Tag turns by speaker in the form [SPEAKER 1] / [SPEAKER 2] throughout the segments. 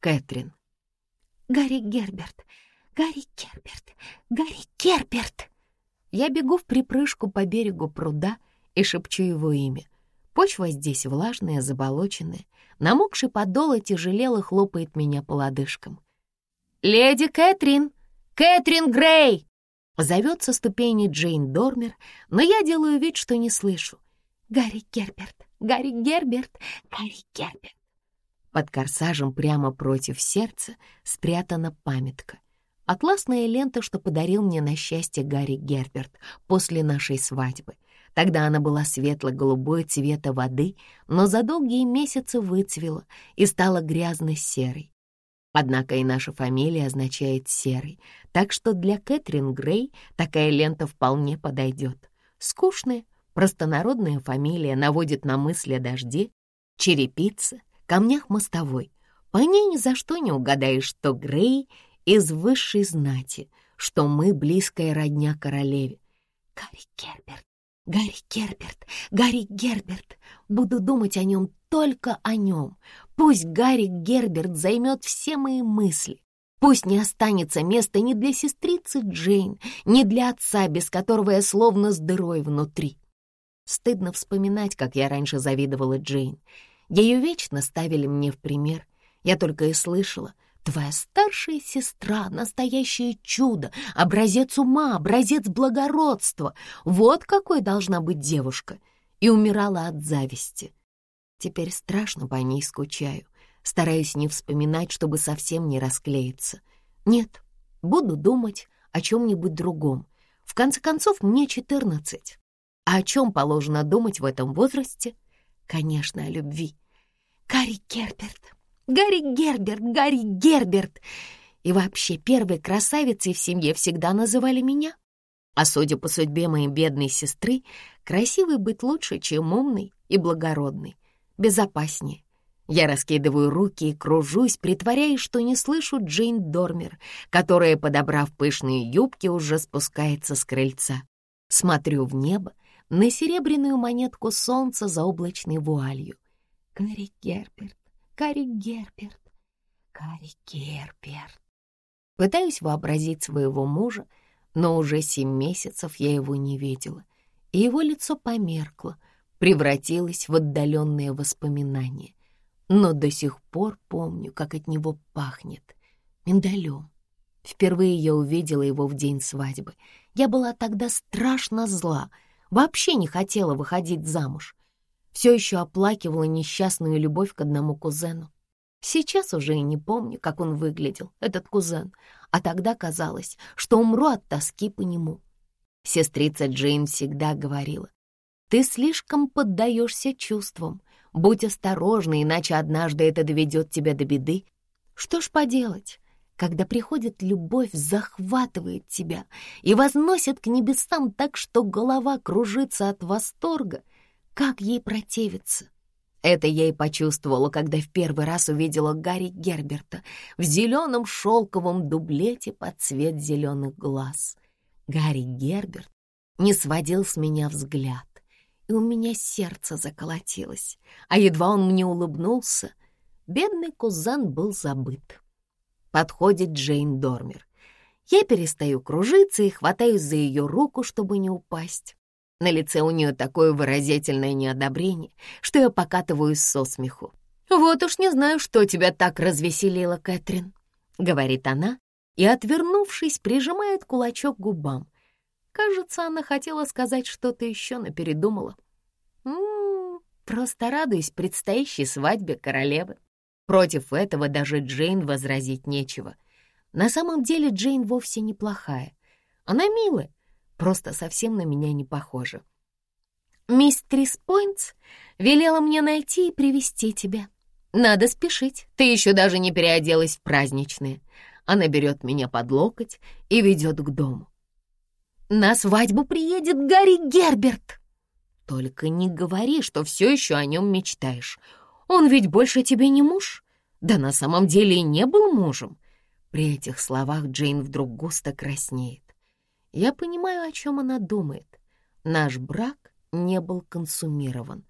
[SPEAKER 1] Кэтрин.
[SPEAKER 2] «Гарри Герберт! Гарри Герберт! Гарри Герберт!»
[SPEAKER 1] Я бегу в припрыжку по берегу пруда и шепчу его имя. Почва здесь влажная, заболоченная. Намокший подол тяжелел и хлопает меня по лодыжкам. «Леди Кэтрин! Кэтрин Грей!» Зовет со ступени Джейн Дормер, но я делаю вид, что не слышу.
[SPEAKER 2] «Гарри Герберт! Гарри Герберт! Гарри Герберт!»
[SPEAKER 1] Под корсажем прямо против сердца спрятана памятка. Атласная лента, что подарил мне на счастье Гарри Герберт после нашей свадьбы. Тогда она была светло-голубой цвета воды, но за долгие месяцы выцвела и стала грязно-серой. Однако и наша фамилия означает «серый», так что для Кэтрин Грей такая лента вполне подойдет. Скучная, простонародная фамилия наводит на мысли о дожде, черепице, камнях мостовой. По ней ни за что не угадаешь, что Грей из высшей знати, что мы близкая родня королеве.
[SPEAKER 2] Гарри Герберт, Гарри Герберт, Гарри Герберт. Буду думать о нем, только о нем. Пусть Гарри Герберт займет все мои мысли. Пусть не останется места ни для сестрицы Джейн, ни для отца, без которого я словно с дырой внутри. Стыдно вспоминать, как я раньше завидовала Джейн. Ее вечно ставили мне в пример. Я только и слышала, Твоя старшая сестра — настоящее чудо, образец ума, образец благородства. Вот какой должна быть девушка. И умирала от зависти. Теперь страшно по ней скучаю. Стараюсь не вспоминать, чтобы совсем не расклеиться. Нет, буду думать о чем-нибудь другом. В конце концов, мне четырнадцать. А о чем положено думать в этом возрасте? Конечно, о любви. Кари Керберт Гарри Герберт, Гарри Герберт. И вообще первой красавицей в семье всегда называли меня. А судя по судьбе моей бедной сестры, красивой быть лучше, чем умный и благородный. Безопаснее. Я раскидываю руки и кружусь, притворяясь, что не слышу Джейн Дормер, которая, подобрав пышные юбки, уже спускается с крыльца. Смотрю в небо, на серебряную монетку солнца за облачной вуалью. Гарри Герберт, Кари Герберт, Кари Герберт. Пытаюсь вообразить своего мужа, но уже семь месяцев я его не видела, и его лицо померкло, превратилось в отдаленные воспоминания. Но до сих пор помню, как от него пахнет миндалем. Впервые я увидела его в день свадьбы. Я была тогда страшно зла, вообще не хотела выходить замуж все еще оплакивала несчастную любовь к одному кузену. Сейчас уже и не помню, как он выглядел, этот кузен, а тогда казалось, что умру от тоски по нему. Сестрица Джейн всегда говорила, «Ты слишком поддаешься чувствам, будь осторожна, иначе однажды это доведет тебя до беды. Что ж поделать, когда приходит любовь, захватывает тебя и возносит к небесам так, что голова кружится от восторга, как ей противиться? Это я и почувствовала, когда в первый раз увидела Гарри Герберта в зеленом шелковом дублете под цвет зеленых глаз. Гарри Герберт не сводил с меня взгляд, и у меня сердце заколотилось, а едва он мне улыбнулся, бедный кузен был забыт. Подходит Джейн Дормер. Я перестаю кружиться и хватаюсь за ее руку, чтобы не упасть. На лице у нее такое выразительное неодобрение, что я покатываюсь со смеху. «Вот уж не знаю, что тебя так развеселило, Кэтрин», — говорит она, и, отвернувшись, прижимает кулачок к губам. Кажется, она хотела сказать что-то еще, но передумала. «М -м, просто радуюсь предстоящей свадьбе королевы. Против этого даже Джейн возразить нечего. На самом деле Джейн вовсе неплохая. Она милая, просто совсем на меня не похожа. «Мистрис Пойнтс велела мне найти и привести тебя. Надо спешить, ты еще даже не переоделась в праздничные». Она берет меня под локоть и ведет к дому. «На свадьбу приедет Гарри Герберт!» «Только не говори, что все еще о нем мечтаешь. Он ведь больше тебе не муж?» «Да на самом деле и не был мужем». При этих словах Джейн вдруг густо краснеет. Я понимаю, о чем она думает. Наш брак не был консумирован.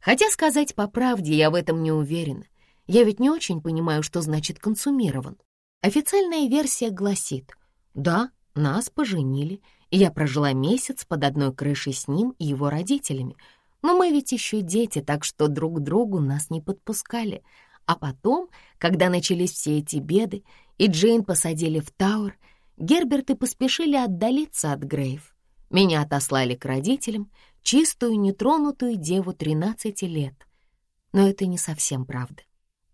[SPEAKER 2] Хотя, сказать по правде, я в этом не уверена.
[SPEAKER 1] Я ведь не очень понимаю, что значит «консумирован». Официальная версия гласит, да, нас поженили, я прожила месяц под одной крышей с ним и его родителями, но мы ведь еще дети, так что друг другу нас не подпускали. А потом, когда начались все эти беды, и Джейн посадили в Тауэр, Герберты поспешили отдалиться от Грейв. Меня отослали к родителям, чистую, нетронутую деву 13 лет. Но это не совсем правда.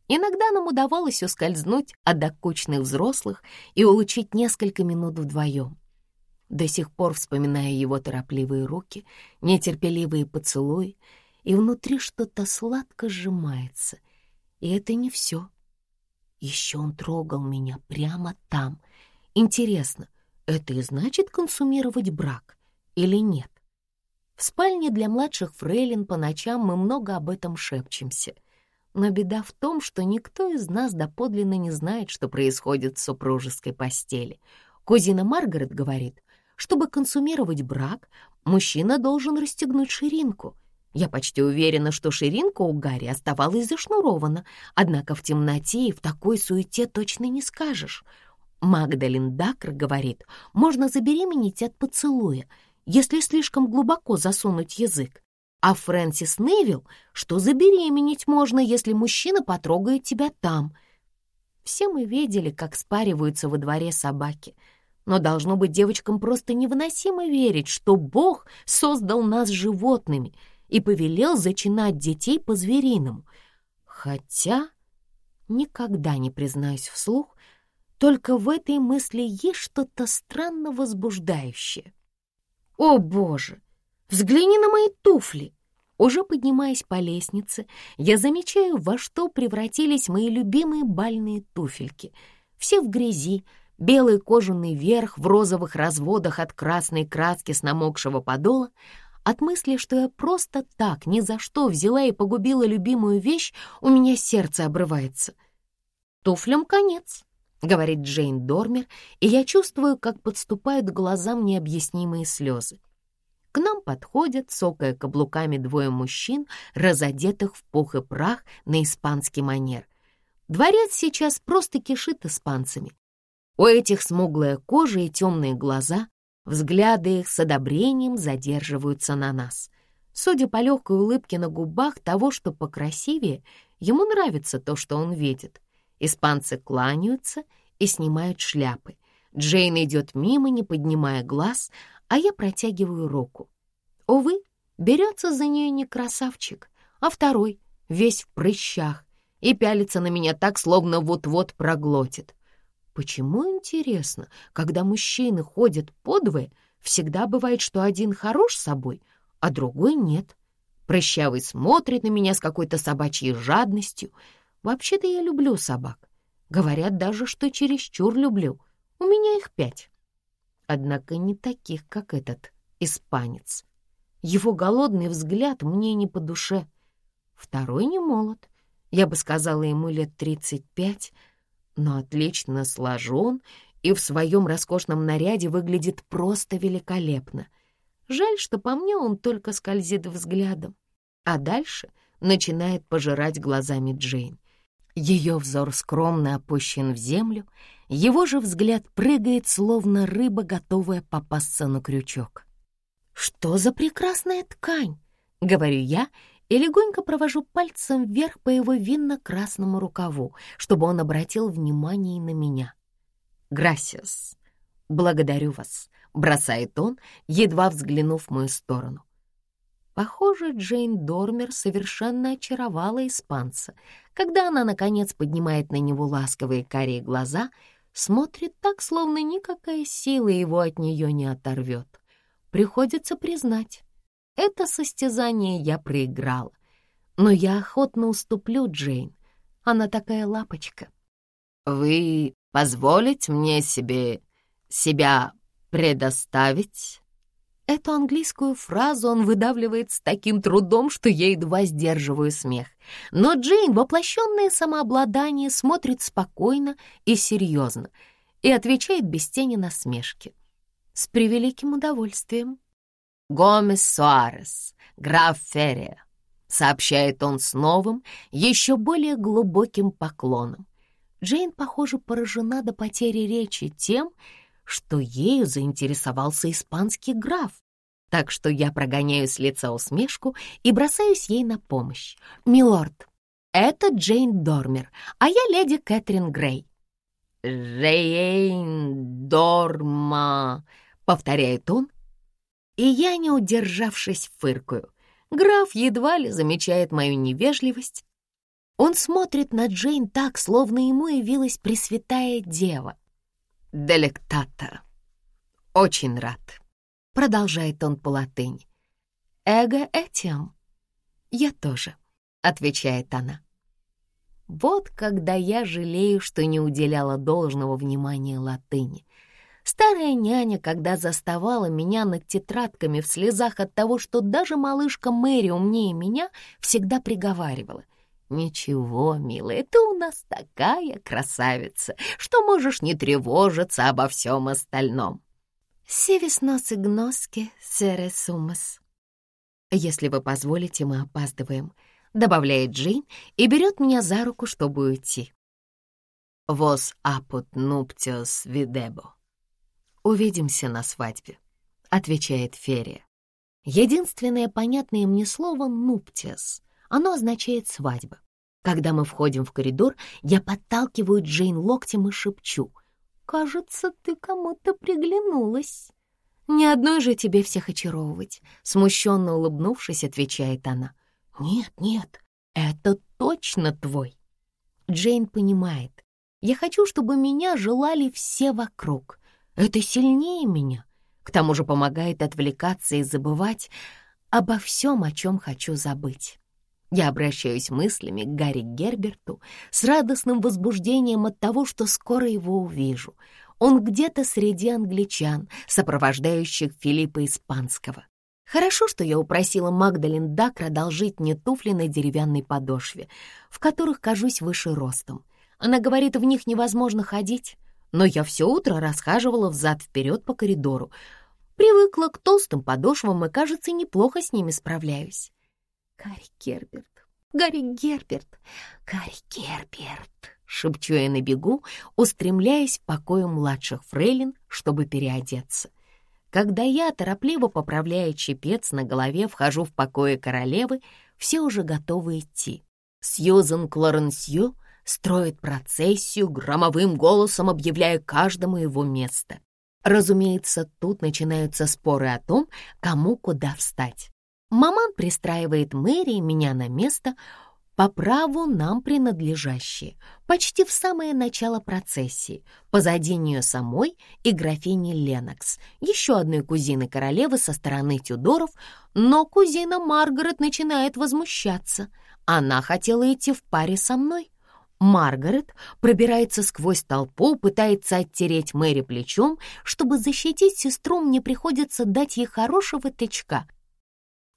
[SPEAKER 1] Иногда нам удавалось ускользнуть от докучных взрослых и улучить несколько минут вдвоем. До сих пор вспоминая его торопливые руки, нетерпеливые поцелуи, и внутри что-то сладко сжимается. И это не все. Еще он трогал меня прямо там. Интересно, это и значит консумировать брак или нет? В спальне для младших фрейлин по ночам мы много об этом шепчемся. Но беда в том, что никто из нас доподлинно не знает, что происходит в супружеской постели. Кузина Маргарет говорит, чтобы консумировать брак, мужчина должен расстегнуть ширинку. Я почти уверена, что ширинка у Гарри оставалась зашнурована, однако в темноте и в такой суете точно не скажешь. Магдалин Дакр говорит, можно забеременеть от поцелуя, если слишком глубоко засунуть язык. А Фрэнсис Невилл, что забеременеть можно, если мужчина потрогает тебя там. Все мы видели, как спариваются во дворе собаки. Но должно быть девочкам просто невыносимо верить, что Бог создал нас животными и повелел зачинать детей по-звериному. Хотя никогда не признаюсь вслух, только в этой мысли есть что-то странно возбуждающее. О, Боже! Взгляни на мои туфли!» Уже поднимаясь по лестнице, я замечаю, во что превратились мои любимые бальные туфельки. Все в грязи, белый кожаный верх в розовых разводах от красной краски с намокшего подола. От мысли, что я просто так ни за что взяла и погубила любимую вещь, у меня сердце обрывается. «Туфлям конец», — говорит Джейн Дормер, и я чувствую, как подступают к глазам необъяснимые слезы. К нам подходят, сокая каблуками двое мужчин, разодетых в пух и прах на испанский манер. Дворец сейчас просто кишит испанцами. У этих смуглая кожа и темные глаза, взгляды их с одобрением задерживаются на нас. Судя по легкой улыбке на губах того, что покрасивее, ему нравится то, что он видит. Испанцы кланяются и снимают шляпы. Джейн идет мимо, не поднимая глаз, а я протягиваю руку. Увы, берется за нее не красавчик, а второй, весь в прыщах, и пялится на меня так, словно вот-вот проглотит. Почему, интересно, когда мужчины ходят подвое, всегда бывает, что один хорош собой, а другой нет? Прыщавый смотрит на меня с какой-то собачьей жадностью. Вообще-то я люблю собак. Говорят даже, что чересчур люблю. У меня их пять. Однако не таких, как этот испанец. Его голодный взгляд мне не по душе. Второй не молод. Я бы сказала ему лет тридцать пять, но отлично сложен и в своем роскошном наряде выглядит просто великолепно. Жаль, что по мне он только скользит взглядом, а дальше начинает пожирать глазами Джейн. Ее взор скромно опущен в землю, его же взгляд прыгает, словно рыба, готовая попасться на крючок. «Что за прекрасная ткань!» — говорю я и легонько провожу пальцем вверх по его винно-красному рукаву, чтобы он обратил внимание на меня. «Грасиас! Благодарю вас!» — бросает он, едва взглянув в мою сторону. Похоже, Джейн Дормер совершенно очаровала испанца. Когда она, наконец, поднимает на него ласковые карие глаза, смотрит так, словно никакая сила его от нее не оторвет. Приходится признать, это состязание я проиграла. Но я охотно уступлю Джейн. Она такая лапочка. «Вы позволите мне себе... себя предоставить?» Эту английскую фразу он выдавливает с таким трудом, что я едва сдерживаю смех. Но Джейн, воплощенное самообладание, смотрит спокойно и серьезно и отвечает без тени насмешки. С превеликим удовольствием. Гомес Суарес, граф Феррия. сообщает он с новым, еще более глубоким поклоном. Джейн, похоже, поражена до потери речи тем, что ею заинтересовался испанский граф. Так что я прогоняю с лица усмешку и бросаюсь ей на помощь. «Милорд, это Джейн Дормер, а я леди Кэтрин Грей». «Джейн Дорма», — повторяет он, и я, не удержавшись, фыркаю. Граф едва ли замечает мою невежливость. Он смотрит на Джейн так, словно ему явилась Пресвятая Дева. «Делектата. Очень рад», — продолжает он по латыни. «Эго этим». «Я тоже», — отвечает она. Вот когда я жалею, что не уделяла должного внимания латыни. Старая няня, когда заставала меня над тетрадками в слезах от того, что даже малышка Мэри умнее меня, всегда приговаривала. «Ничего, милая, ты у нас такая красавица, что можешь не тревожиться обо всем остальном». «Севис нос и гноски, сумас». «Если вы позволите, мы опаздываем», — добавляет Джейн и берет меня за руку, чтобы уйти. «Вос апут нуптиос видебо». «Увидимся на свадьбе», — отвечает Ферия. Единственное понятное мне слово «нуптиас». Оно означает «свадьба». Когда мы входим в коридор, я подталкиваю Джейн локтем и шепчу. «Кажется, ты кому-то приглянулась». «Ни одной же тебе всех очаровывать», — смущенно улыбнувшись, отвечает она. «Нет, нет, это точно твой». Джейн понимает. Я хочу, чтобы меня желали все вокруг — это сильнее меня. К тому же помогает отвлекаться и забывать обо всем, о чем хочу забыть. Я обращаюсь мыслями к Гарри Герберту с радостным возбуждением от того, что скоро его увижу. Он где-то среди англичан, сопровождающих Филиппа Испанского. Хорошо, что я упросила Магдалин Дак одолжить мне туфли на деревянной подошве, в которых кажусь выше ростом. Она говорит, в них невозможно ходить, но я все утро расхаживала взад-вперед по коридору. Привыкла к толстым подошвам и, кажется, неплохо с ними справляюсь. Гарри Герберт, Гарри Герберт, Гарри Герберт, шепчу я на бегу, устремляясь в покою младших фрейлин, чтобы переодеться. Когда я, торопливо поправляя чепец на голове, вхожу в покои королевы, все уже готовы идти. Сьюзен Клоренсью строит процессию, громовым голосом объявляя каждому его место. Разумеется, тут начинаются споры о том, кому куда встать. Маман пристраивает Мэри и меня на место, по праву нам принадлежащее, почти в самое начало процессии, позади нее самой и графини Ленокс, еще одной кузины королевы со стороны Тюдоров, но кузина Маргарет начинает возмущаться. Она хотела идти в паре со мной. Маргарет пробирается сквозь толпу, пытается оттереть Мэри плечом. Чтобы защитить сестру, мне приходится дать ей хорошего тычка.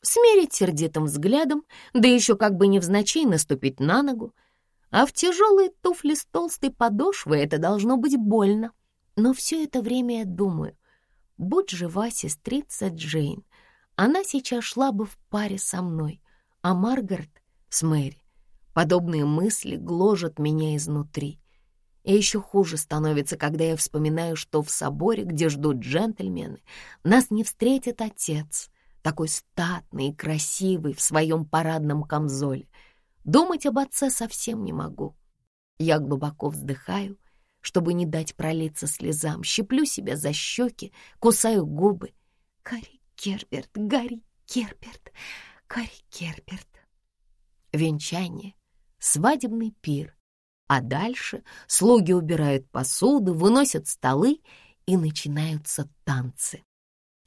[SPEAKER 1] Смерить сердитым взглядом, да еще как бы невзначай наступить на ногу. А в тяжелые туфли с толстой подошвой это должно быть больно. Но все это время я думаю, будь жива сестрица Джейн, она сейчас шла бы в паре со мной, а Маргарет с Мэри. Подобные мысли гложат меня изнутри. И еще хуже становится, когда я вспоминаю, что в соборе, где ждут джентльмены, нас не встретит отец, такой статный и красивый в своем парадном камзоле. Думать об отце совсем не могу. Я глубоко вздыхаю, чтобы не дать пролиться слезам, щеплю себя за щеки, кусаю губы. Гарри Керберт, Гарри Керберт, Гарри Керберт. Венчание свадебный пир. А дальше слуги убирают посуду, выносят столы, и начинаются танцы.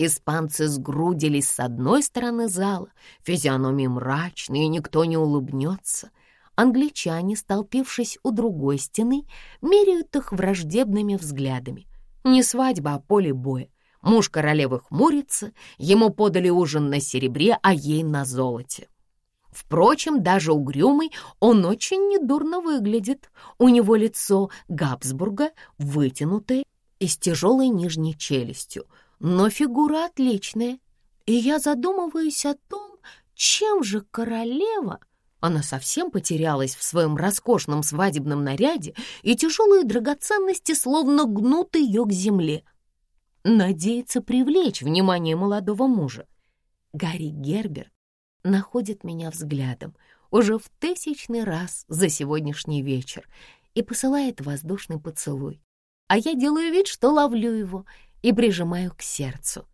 [SPEAKER 1] Испанцы сгрудились с одной стороны зала, физиономии мрачные, никто не улыбнется. Англичане, столпившись у другой стены, меряют их враждебными взглядами. Не свадьба, а поле боя. Муж королевы хмурится, ему подали ужин на серебре, а ей на золоте. Впрочем, даже угрюмый он очень недурно выглядит. У него лицо Габсбурга вытянутое и с тяжелой нижней челюстью, но фигура отличная. И я задумываюсь о том, Чем же королева? Она совсем потерялась в своем роскошном свадебном наряде, и тяжелые драгоценности словно гнут ее к земле. Надеется привлечь внимание молодого мужа. Гарри Гербер находит меня взглядом уже в тысячный раз за сегодняшний вечер и посылает воздушный поцелуй. А я делаю вид, что ловлю его и прижимаю к сердцу.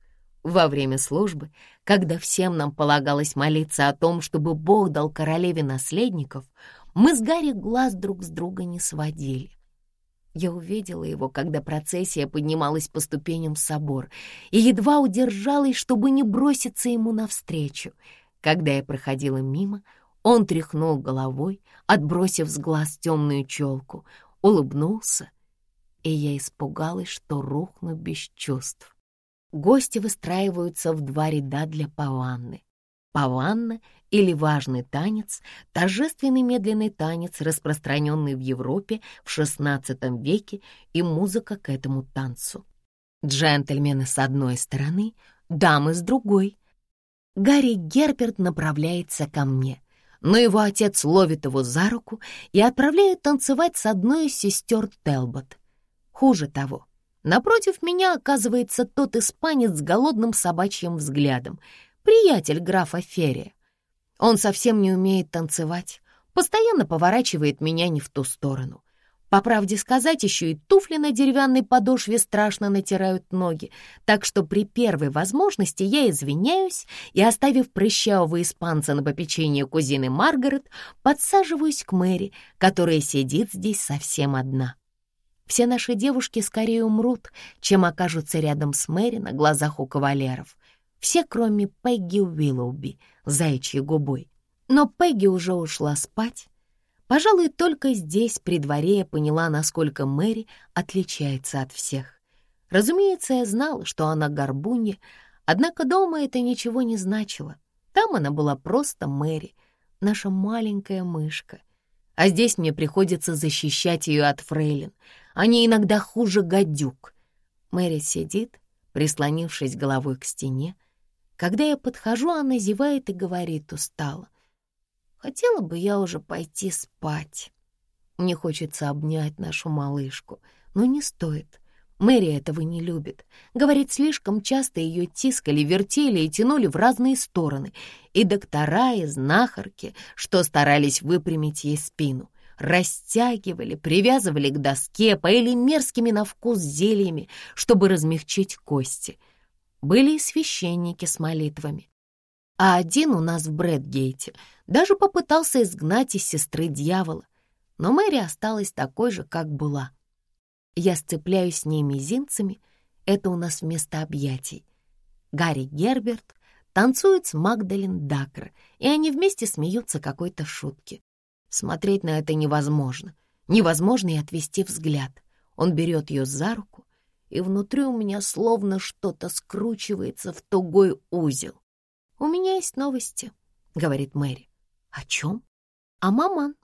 [SPEAKER 1] Во время службы, когда всем нам полагалось молиться о том, чтобы Бог дал королеве наследников, мы с Гарри глаз друг с друга не сводили. Я увидела его, когда процессия поднималась по ступеням в собор, и едва удержалась, чтобы не броситься ему навстречу. Когда я проходила мимо, он тряхнул головой, отбросив с глаз темную челку, улыбнулся, и я испугалась, что рухну без чувств. Гости выстраиваются в два ряда для паванны. Паванна или важный танец — торжественный медленный танец, распространенный в Европе в XVI веке и музыка к этому танцу. Джентльмены с одной стороны, дамы с другой. Гарри Герберт направляется ко мне, но его отец ловит его за руку и отправляет танцевать с одной из сестер Телбот. Хуже того, напротив меня оказывается тот испанец с голодным собачьим взглядом — приятель графа Ферри. Он совсем не умеет танцевать, постоянно поворачивает меня не в ту сторону. По правде сказать, еще и туфли на деревянной подошве страшно натирают ноги, так что при первой возможности я извиняюсь и, оставив прыщавого испанца на попечение кузины Маргарет, подсаживаюсь к Мэри, которая сидит здесь совсем одна. Все наши девушки скорее умрут, чем окажутся рядом с Мэри на глазах у кавалеров — все, кроме Пегги Уиллоуби, заячьей губой. Но Пегги уже ушла спать. Пожалуй, только здесь, при дворе, я поняла, насколько Мэри отличается от всех. Разумеется, я знала, что она горбунья, однако дома это ничего не значило. Там она была просто Мэри, наша маленькая мышка. А здесь мне приходится защищать ее от фрейлин. Они иногда хуже гадюк. Мэри сидит, прислонившись головой к стене, когда я подхожу, она зевает и говорит устало. Хотела бы я уже пойти спать. Мне хочется обнять нашу малышку, но не стоит. Мэри этого не любит. Говорит, слишком часто ее тискали, вертели и тянули в разные стороны. И доктора, и знахарки, что старались выпрямить ей спину. Растягивали, привязывали к доске, поили мерзкими на вкус зельями, чтобы размягчить кости — были и священники с молитвами. А один у нас в Брэдгейте даже попытался изгнать из сестры дьявола, но Мэри осталась такой же, как была. Я сцепляюсь с ней мизинцами, это у нас вместо объятий. Гарри Герберт танцует с Магдалин Дакр, и они вместе смеются какой-то шутки. Смотреть на это невозможно. Невозможно и отвести взгляд. Он берет ее за руку, и внутри у меня словно что-то скручивается в тугой узел. «У меня есть новости», — говорит Мэри. «О чем?» «О маман».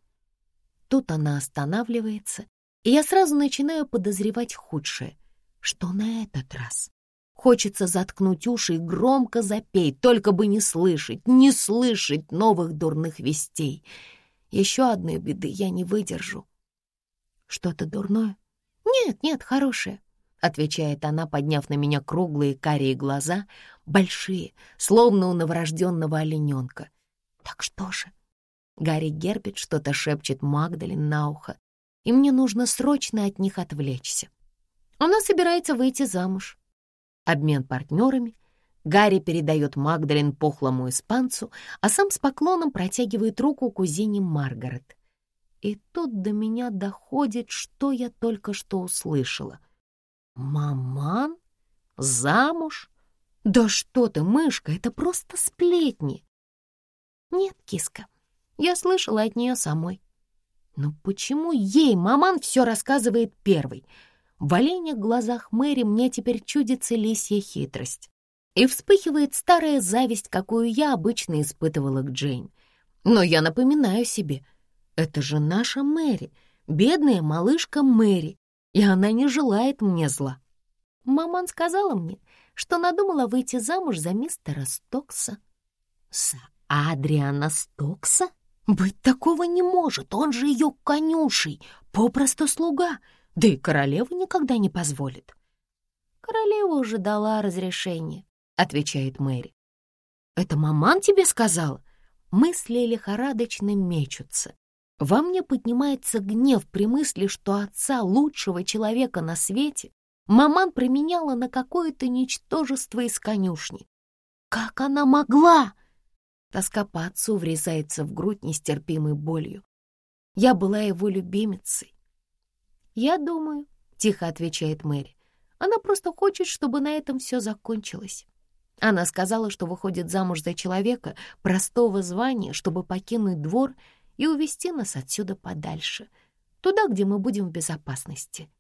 [SPEAKER 1] Тут она останавливается, и я сразу начинаю подозревать худшее. Что на этот раз? Хочется заткнуть уши и громко запеть, только бы не слышать, не слышать новых дурных вестей. Еще одной беды я не выдержу. Что-то дурное? Нет, нет, хорошее отвечает она, подняв на меня круглые карие глаза, большие, словно у новорожденного олененка. Так что же? Гарри Гербит что-то шепчет Магдалин на ухо, и мне нужно срочно от них отвлечься. Она собирается выйти замуж. Обмен партнерами. Гарри передает Магдалин пухлому испанцу, а сам с поклоном протягивает руку кузине Маргарет. И тут до меня доходит, что я только что услышала — «Маман? Замуж? Да что ты, мышка, это просто сплетни!» «Нет, киска, я слышала от нее самой». «Но почему ей маман все рассказывает первой?» В оленях глазах Мэри мне теперь чудится лисья хитрость. И вспыхивает старая зависть, какую я обычно испытывала к Джейн. Но я напоминаю себе, это же наша Мэри, бедная малышка Мэри, и она не желает мне зла. Маман сказала мне, что надумала выйти замуж за мистера Стокса. За
[SPEAKER 2] Адриана Стокса? Быть такого не может, он же ее конюшей, попросту слуга, да и королева никогда не позволит. Королева уже дала разрешение, отвечает Мэри. Это маман тебе сказала? Мысли лихорадочно мечутся. Во мне поднимается гнев при мысли, что отца лучшего человека на свете маман променяла на какое-то ничтожество из конюшни. Как она могла? Тоска по отцу врезается в грудь нестерпимой болью. Я была его любимицей. «Я думаю», — тихо отвечает Мэри, «она просто хочет, чтобы на этом все закончилось». Она сказала, что выходит замуж за человека простого звания, чтобы покинуть двор и увести нас отсюда подальше, туда, где мы будем в безопасности.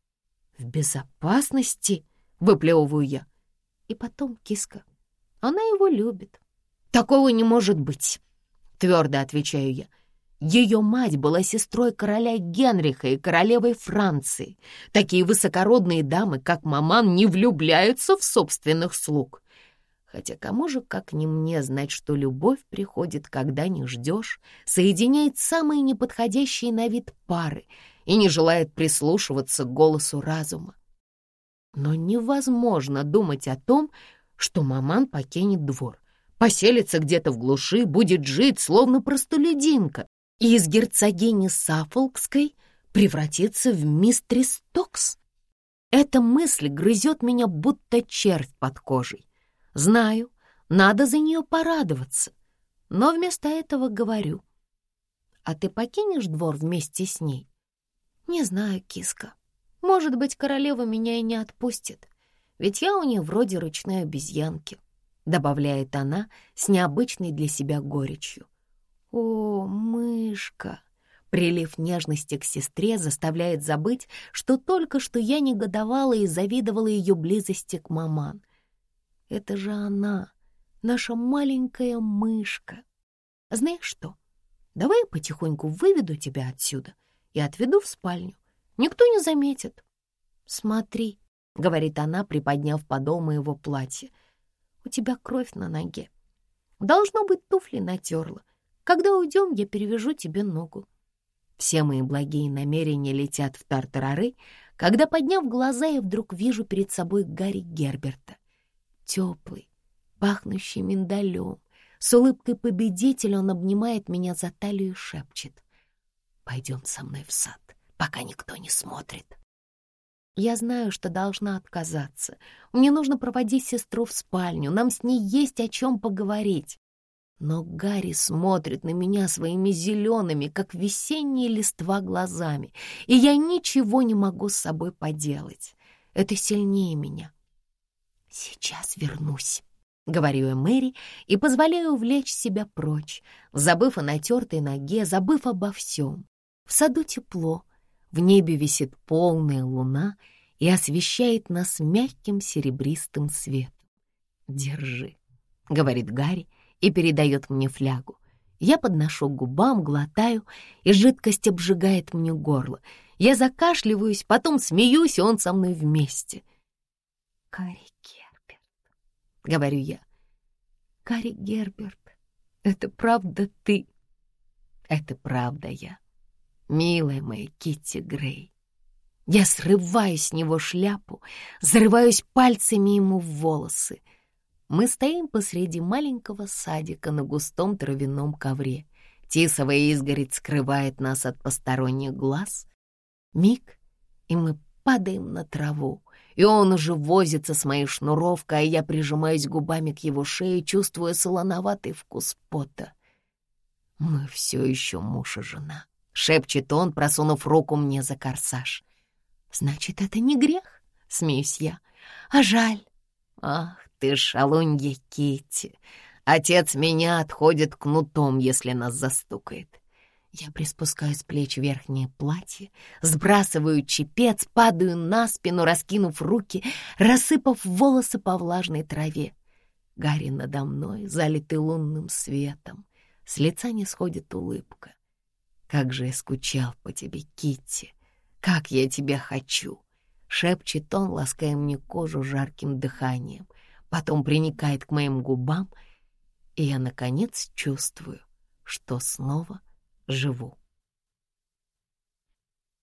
[SPEAKER 2] «В безопасности?» — выплевываю я. И потом киска. Она его любит. «Такого не может быть», — твердо отвечаю я. Ее мать была сестрой короля Генриха и королевой Франции. Такие высокородные дамы, как маман, не влюбляются в собственных слуг. Хотя кому же, как не мне, знать, что любовь приходит, когда не ждешь, соединяет самые неподходящие на вид пары и не желает прислушиваться к голосу разума. Но невозможно думать о том, что маман покинет двор поселится где-то в глуши, будет жить, словно простолюдинка, и из герцогини Саффолкской превратится в мистрис Токс. Эта мысль грызет меня, будто червь под кожей. Знаю, надо за нее порадоваться, но вместо этого говорю. А ты покинешь двор вместе с ней? Не знаю, киска. Может быть, королева меня и не отпустит, ведь я у нее вроде ручной обезьянки. — добавляет она с необычной для себя горечью. «О, мышка!» Прилив нежности к сестре заставляет забыть, что только что я негодовала и завидовала ее близости к маман. Это же она, наша маленькая мышка. Знаешь что, давай я потихоньку выведу тебя отсюда и отведу в спальню. Никто не заметит. Смотри, — говорит она, приподняв подол моего платья, — у тебя кровь на ноге. Должно быть, туфли натерла. Когда уйдем, я перевяжу тебе ногу. Все мои благие намерения летят в тартарары, когда, подняв глаза, я вдруг вижу перед собой Гарри Герберта. Теплый, пахнущий миндалем. С улыбкой победителя он обнимает меня за талию и шепчет. «Пойдем со мной в сад, пока никто не смотрит». Я знаю, что должна отказаться. Мне нужно проводить сестру в спальню, нам с ней есть о чем поговорить. Но Гарри смотрит на меня своими зелеными, как весенние листва, глазами, и я ничего не могу с собой поделать. Это сильнее меня. «Сейчас вернусь», — говорю я Мэри и позволяю увлечь себя прочь, забыв о натертой ноге, забыв обо всем. В саду тепло, в небе висит полная луна и освещает нас мягким серебристым светом. «Держи», — говорит Гарри и передает мне флягу. Я подношу к губам, глотаю, и жидкость обжигает мне горло. Я закашливаюсь, потом смеюсь, и он со мной вместе. «Карри Герберт», — говорю я. «Карри Герберт, это правда ты?» «Это правда я» милая моя Китти Грей. Я срываю с него шляпу, зарываюсь пальцами ему в волосы. Мы стоим посреди маленького садика на густом травяном ковре. Тисовая изгородь скрывает нас от посторонних глаз. Миг, и мы падаем на траву, и он уже возится с моей шнуровкой, а я прижимаюсь губами к его шее, чувствуя солоноватый вкус пота. Мы все еще муж и жена. — шепчет он, просунув руку мне за корсаж. «Значит, это не грех?» — смеюсь я. «А жаль». «Ах ты, шалунья Китти! Отец меня отходит кнутом, если нас застукает». Я приспускаю с плеч верхнее платье, сбрасываю чепец, падаю на спину, раскинув руки, рассыпав волосы по влажной траве. Гарри надо мной, залитый лунным светом. С лица не сходит улыбка. Как же я скучал по тебе, Китти! Как я тебя хочу!» Шепчет он, лаская мне кожу жарким дыханием, потом приникает к моим губам,
[SPEAKER 1] и я, наконец, чувствую, что снова живу.